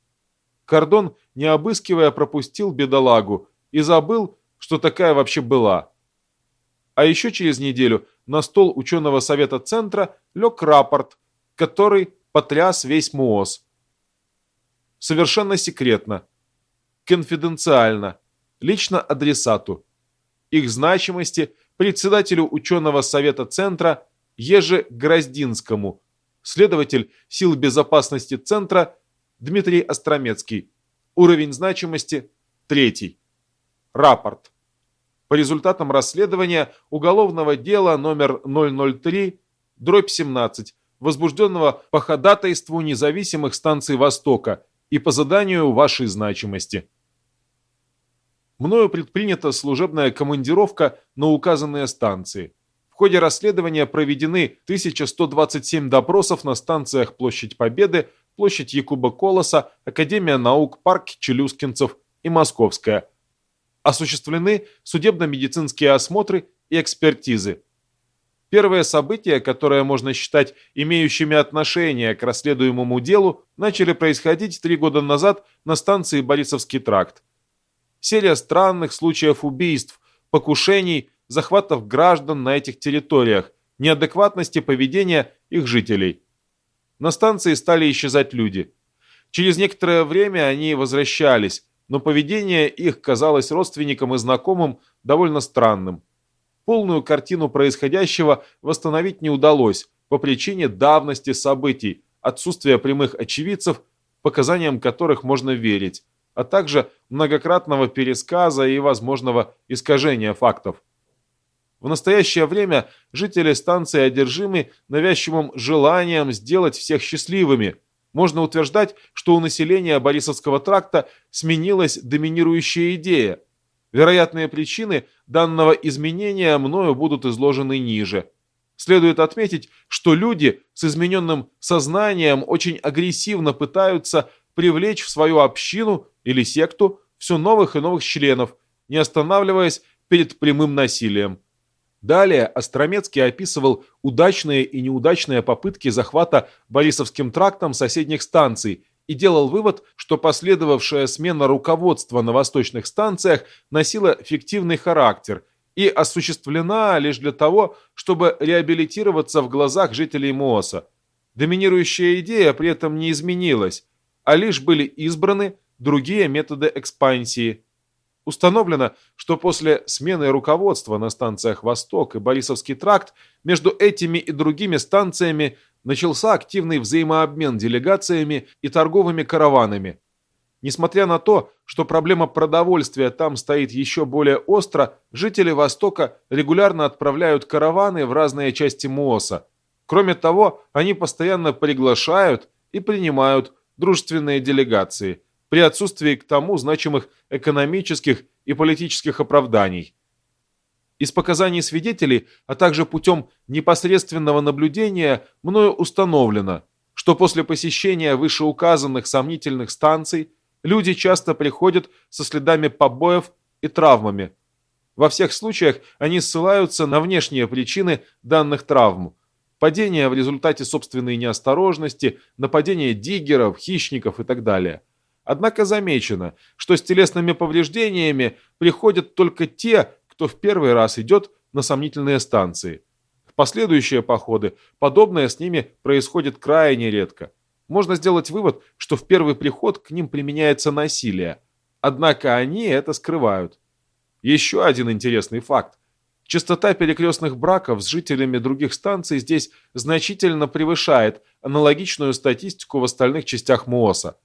S1: Кордон, не обыскивая, пропустил бедолагу и забыл, что такая вообще была. А еще через неделю на стол ученого совета центра лег рапорт, который потряс весь МУОЗ. Совершенно секретно, конфиденциально, лично адресату. Их значимости председателю ученого совета Центра Еже Гроздинскому, следователь сил безопасности Центра Дмитрий Остромецкий. Уровень значимости – третий. Рапорт. По результатам расследования уголовного дела номер 003, дробь 17, возбужденного по ходатайству независимых станций Востока и по заданию вашей значимости. Мною предпринята служебная командировка на указанные станции. Ходе расследования проведены 1127 допросов на станциях Площадь Победы, Площадь Якуба Колоса, Академия наук, Парк Челюскинцев и Московская – осуществлены судебно-медицинские осмотры и экспертизы. Первые события, которые можно считать имеющими отношение к расследуемому делу, начали происходить три года назад на станции Борисовский тракт. Серия странных случаев убийств, покушений, захватов граждан на этих территориях, неадекватности поведения их жителей. На станции стали исчезать люди. Через некоторое время они возвращались, но поведение их казалось родственникам и знакомым довольно странным. Полную картину происходящего восстановить не удалось по причине давности событий, отсутствия прямых очевидцев, показаниям которых можно верить, а также многократного пересказа и возможного искажения фактов. В настоящее время жители станции одержимы навязчивым желанием сделать всех счастливыми – можно утверждать, что у населения Борисовского тракта сменилась доминирующая идея. Вероятные причины данного изменения мною будут изложены ниже. Следует отметить, что люди с измененным сознанием очень агрессивно пытаются привлечь в свою общину или секту все новых и новых членов, не останавливаясь перед прямым насилием. Далее Остромецкий описывал удачные и неудачные попытки захвата Борисовским трактом соседних станций и делал вывод, что последовавшая смена руководства на восточных станциях носила фиктивный характер и осуществлена лишь для того, чтобы реабилитироваться в глазах жителей МООСа. Доминирующая идея при этом не изменилась, а лишь были избраны другие методы экспансии – Установлено, что после смены руководства на станциях «Восток» и «Борисовский тракт» между этими и другими станциями начался активный взаимообмен делегациями и торговыми караванами. Несмотря на то, что проблема продовольствия там стоит еще более остро, жители Востока регулярно отправляют караваны в разные части МООСа. Кроме того, они постоянно приглашают и принимают дружественные делегации – при отсутствии к тому значимых экономических и политических оправданий. Из показаний свидетелей, а также путем непосредственного наблюдения, мною установлено, что после посещения вышеуказанных сомнительных станций люди часто приходят со следами побоев и травмами. Во всех случаях они ссылаются на внешние причины данных травм. Падение в результате собственной неосторожности, нападение диггеров, хищников и так далее – Однако замечено, что с телесными повреждениями приходят только те, кто в первый раз идет на сомнительные станции. В последующие походы подобное с ними происходит крайне редко. Можно сделать вывод, что в первый приход к ним применяется насилие. Однако они это скрывают. Еще один интересный факт. Частота перекрестных браков с жителями других станций здесь значительно превышает аналогичную статистику в остальных частях МООСа.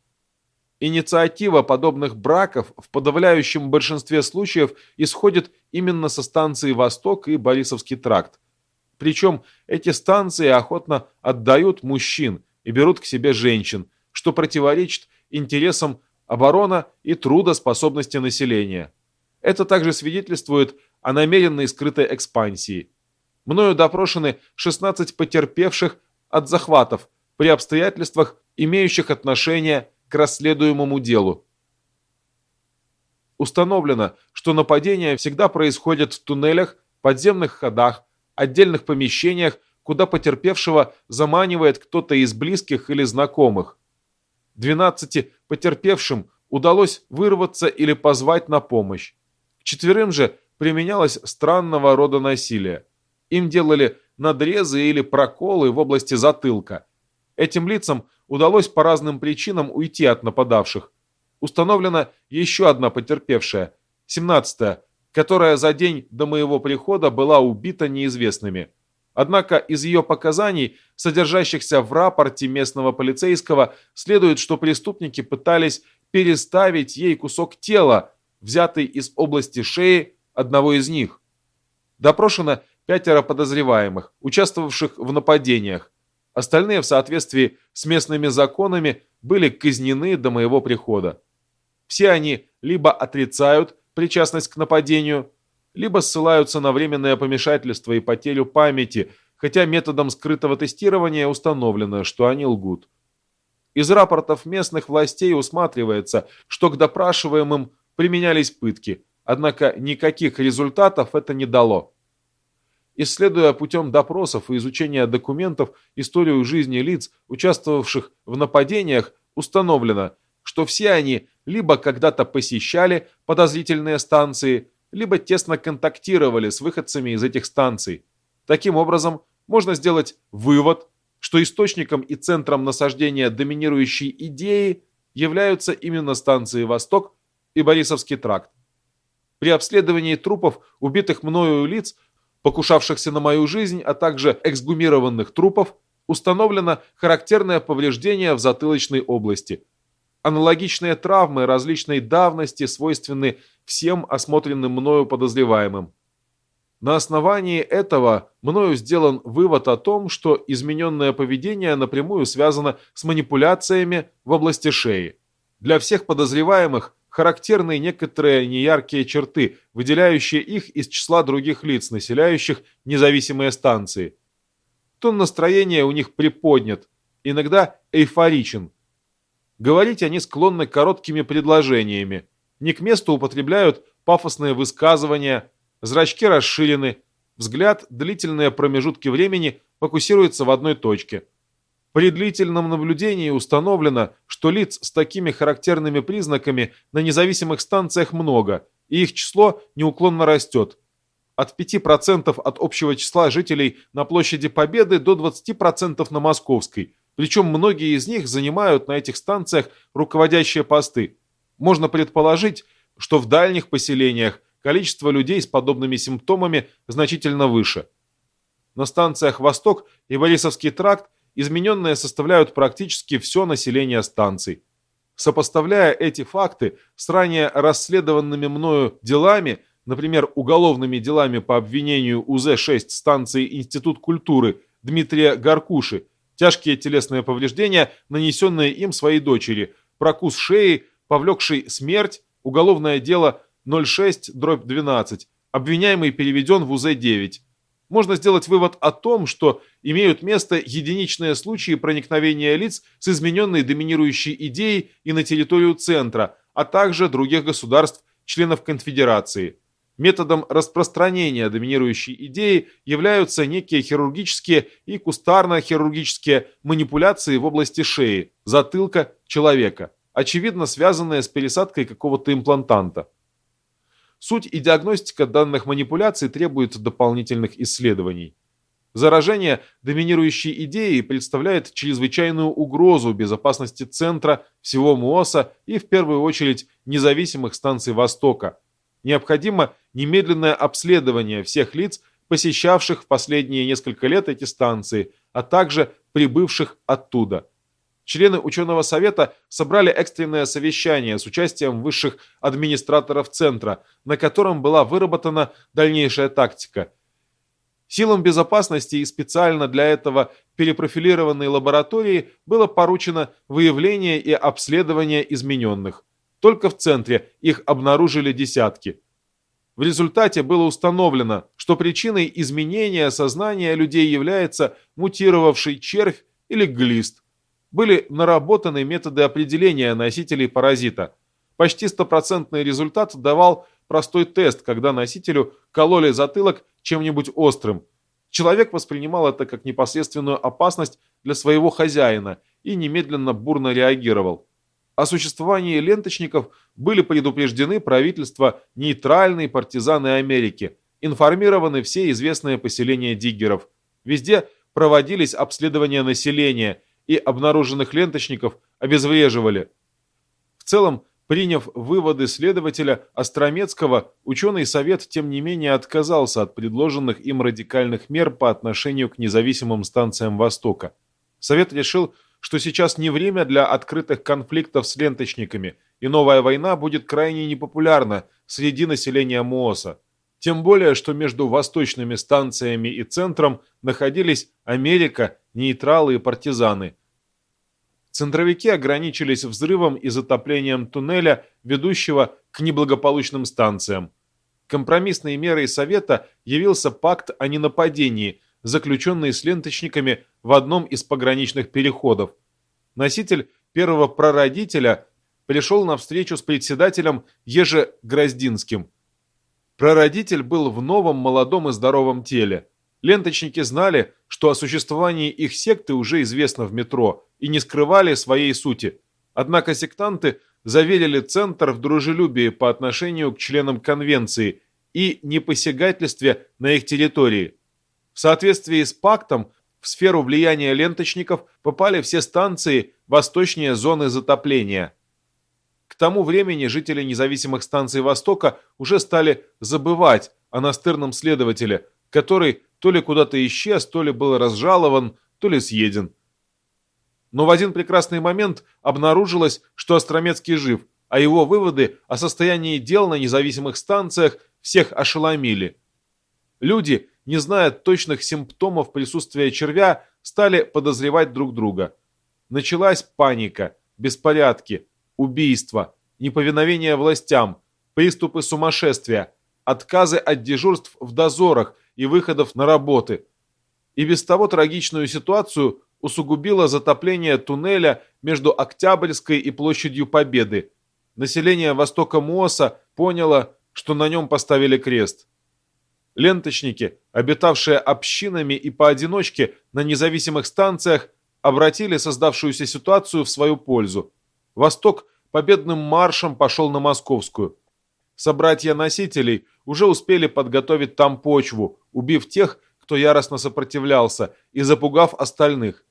S1: Инициатива подобных браков в подавляющем большинстве случаев исходит именно со станции «Восток» и Борисовский тракт. Причем эти станции охотно отдают мужчин и берут к себе женщин, что противоречит интересам оборона и трудоспособности населения. Это также свидетельствует о намеренной скрытой экспансии. Мною допрошены 16 потерпевших от захватов при обстоятельствах, имеющих отношение к расследуемому делу. Установлено, что нападения всегда происходят в туннелях, подземных ходах, отдельных помещениях, куда потерпевшего заманивает кто-то из близких или знакомых. 12 потерпевшим удалось вырваться или позвать на помощь. К четверым же применялось странного рода насилие. Им делали надрезы или проколы в области затылка. Этим лицам удалось по разным причинам уйти от нападавших. Установлена еще одна потерпевшая, 17-я, которая за день до моего прихода была убита неизвестными. Однако из ее показаний, содержащихся в рапорте местного полицейского, следует, что преступники пытались переставить ей кусок тела, взятый из области шеи одного из них. Допрошено пятеро подозреваемых, участвовавших в нападениях. Остальные в соответствии с местными законами были казнены до моего прихода. Все они либо отрицают причастность к нападению, либо ссылаются на временное помешательство и потерю памяти, хотя методом скрытого тестирования установлено, что они лгут. Из рапортов местных властей усматривается, что к допрашиваемым применялись пытки, однако никаких результатов это не дало. Исследуя путем допросов и изучения документов историю жизни лиц, участвовавших в нападениях, установлено, что все они либо когда-то посещали подозрительные станции, либо тесно контактировали с выходцами из этих станций. Таким образом, можно сделать вывод, что источником и центром насаждения доминирующей идеи являются именно станции «Восток» и Борисовский тракт. При обследовании трупов убитых мною лиц, покушавшихся на мою жизнь, а также эксгумированных трупов, установлено характерное повреждение в затылочной области – Аналогичные травмы различной давности свойственны всем осмотренным мною подозреваемым. На основании этого мною сделан вывод о том, что измененное поведение напрямую связано с манипуляциями в области шеи. Для всех подозреваемых характерны некоторые неяркие черты, выделяющие их из числа других лиц, населяющих независимые станции. Тон настроения у них приподнят, иногда эйфоричен, Говорить они склонны короткими предложениями. Не к месту употребляют пафосные высказывания, зрачки расширены, взгляд длительные промежутки времени фокусируется в одной точке. При длительном наблюдении установлено, что лиц с такими характерными признаками на независимых станциях много, и их число неуклонно растет. От 5% от общего числа жителей на площади Победы до 20% на Московской – причем многие из них занимают на этих станциях руководящие посты. Можно предположить, что в дальних поселениях количество людей с подобными симптомами значительно выше. На станциях «Восток» и «Борисовский тракт» измененные составляют практически все население станций. Сопоставляя эти факты с ранее расследованными мною делами, например, уголовными делами по обвинению УЗ-6 станции Институт культуры Дмитрия Гаркуши Тяжкие телесные повреждения, нанесенные им своей дочери, прокус шеи, повлекший смерть, уголовное дело 06-12, обвиняемый переведен в УЗ-9. Можно сделать вывод о том, что имеют место единичные случаи проникновения лиц с измененной доминирующей идеей и на территорию центра, а также других государств, членов конфедерации. Методом распространения доминирующей идеи являются некие хирургические и кустарно-хирургические манипуляции в области шеи, затылка человека, очевидно связанные с пересадкой какого-то имплантанта. Суть и диагностика данных манипуляций требует дополнительных исследований. Заражение доминирующей идеей представляет чрезвычайную угрозу безопасности центра, всего МООСа и, в первую очередь, независимых станций Востока – Необходимо немедленное обследование всех лиц, посещавших в последние несколько лет эти станции, а также прибывших оттуда. Члены ученого совета собрали экстренное совещание с участием высших администраторов центра, на котором была выработана дальнейшая тактика. Силам безопасности и специально для этого перепрофилированной лаборатории было поручено выявление и обследование измененных. Только в центре их обнаружили десятки. В результате было установлено, что причиной изменения сознания людей является мутировавший червь или глист. Были наработаны методы определения носителей паразита. Почти стопроцентный результат давал простой тест, когда носителю кололи затылок чем-нибудь острым. Человек воспринимал это как непосредственную опасность для своего хозяина и немедленно бурно реагировал. О существовании ленточников были предупреждены правительства нейтральной партизаны Америки, информированы все известные поселения диггеров. Везде проводились обследования населения и обнаруженных ленточников обезвреживали. В целом, Приняв выводы следователя Остромецкого, ученый совет, тем не менее, отказался от предложенных им радикальных мер по отношению к независимым станциям Востока. Совет решил, что сейчас не время для открытых конфликтов с ленточниками, и новая война будет крайне непопулярна среди населения Мооса. Тем более, что между восточными станциями и центром находились Америка, нейтралы и партизаны – Центровики ограничились взрывом и затоплением туннеля, ведущего к неблагополучным станциям. Компромиссной мерой Совета явился пакт о ненападении, заключенный с ленточниками в одном из пограничных переходов. Носитель первого прародителя пришел на встречу с председателем Еже Гроздинским. Прародитель был в новом молодом и здоровом теле. Ленточники знали, что о существовании их секты уже известно в метро и не скрывали своей сути. Однако сектанты заверили Центр в дружелюбии по отношению к членам конвенции и непосягательстве на их территории. В соответствии с пактом в сферу влияния ленточников попали все станции восточнее зоны затопления. К тому времени жители независимых станций Востока уже стали забывать о настырном следователе, который то ли куда-то исчез, то ли был разжалован, то ли съеден. Но в один прекрасный момент обнаружилось, что Остромецкий жив, а его выводы о состоянии дел на независимых станциях всех ошеломили. Люди, не зная точных симптомов присутствия червя, стали подозревать друг друга. Началась паника, беспорядки, убийства, неповиновение властям, приступы сумасшествия, отказы от дежурств в дозорах и выходов на работы. И без того трагичную ситуацию усугубило затопление туннеля между Октябрьской и площадью Победы. Население востока Мооса поняло, что на нем поставили крест. Ленточники, обитавшие общинами и поодиночке на независимых станциях, обратили создавшуюся ситуацию в свою пользу. Восток победным маршем пошел на Московскую. Собратья носителей уже успели подготовить там почву, убив тех, кто яростно сопротивлялся, и запугав остальных.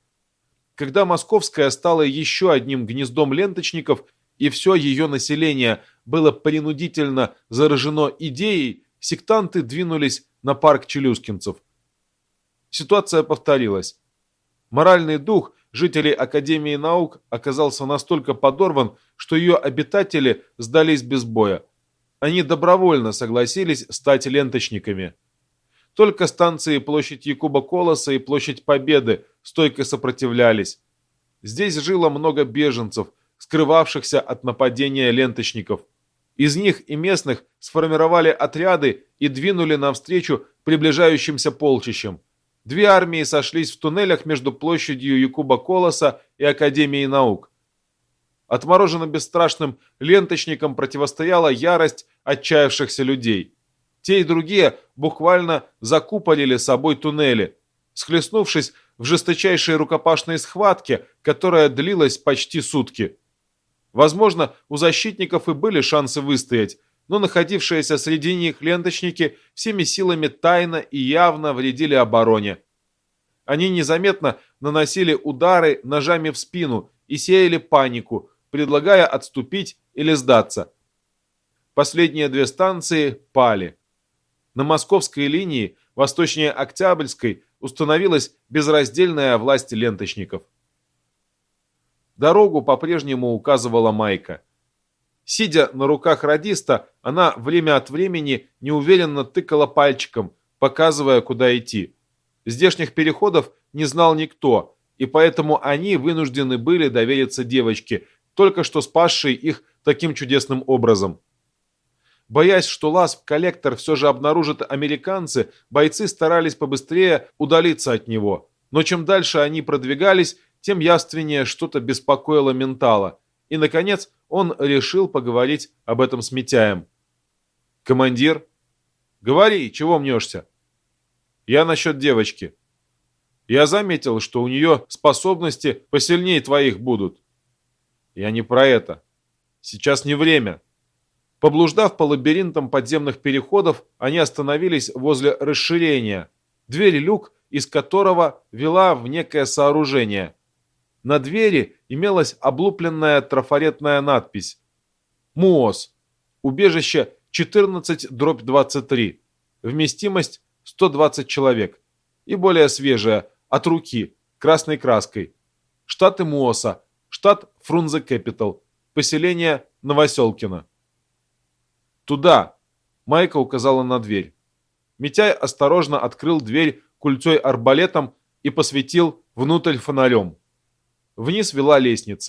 S1: Когда Московская стала еще одним гнездом ленточников, и все ее население было принудительно заражено идеей, сектанты двинулись на парк челюскинцев. Ситуация повторилась. Моральный дух жителей Академии наук оказался настолько подорван, что ее обитатели сдались без боя. Они добровольно согласились стать ленточниками. Только станции площадь Якуба Колоса и площадь Победы стойко сопротивлялись. Здесь жило много беженцев, скрывавшихся от нападения ленточников. Из них и местных сформировали отряды и двинули навстречу приближающимся полчищам. Две армии сошлись в туннелях между площадью Якуба Колоса и Академией наук. Отмороженно бесстрашным ленточникам противостояла ярость отчаявшихся людей. Те и другие буквально закупорили собой туннели, схлестнувшись в жесточайшей рукопашной схватке, которая длилась почти сутки. Возможно, у защитников и были шансы выстоять, но находившиеся среди них ленточники всеми силами тайно и явно вредили обороне. Они незаметно наносили удары ножами в спину и сеяли панику, предлагая отступить или сдаться. Последние две станции пали. На московской линии, восточнее Октябрьской, установилась безраздельная власть ленточников. Дорогу по-прежнему указывала Майка. Сидя на руках радиста, она время от времени неуверенно тыкала пальчиком, показывая, куда идти. Здешних переходов не знал никто, и поэтому они вынуждены были довериться девочке, только что спасшей их таким чудесным образом. Боясь, что лаз-коллектор все же обнаружат американцы, бойцы старались побыстрее удалиться от него. Но чем дальше они продвигались, тем явственнее что-то беспокоило ментала. И, наконец, он решил поговорить об этом с Митяем. «Командир?» «Говори, чего мнешься?» «Я насчет девочки. Я заметил, что у нее способности посильнее твоих будут. Я не про это. Сейчас не время. Поблуждав по лабиринтам подземных переходов, они остановились возле расширения, двери люк, из которого вела в некое сооружение. На двери имелась облупленная трафаретная надпись МУОС. Убежище 14-23. Вместимость 120 человек. И более свежее, от руки, красной краской. Штаты МУОСа. Штат Фрунзе Кэпитал. Поселение Новоселкино. «Туда!» – Майка указала на дверь. Митяй осторожно открыл дверь культей арбалетом и посветил внутрь фонарем. Вниз вела лестница.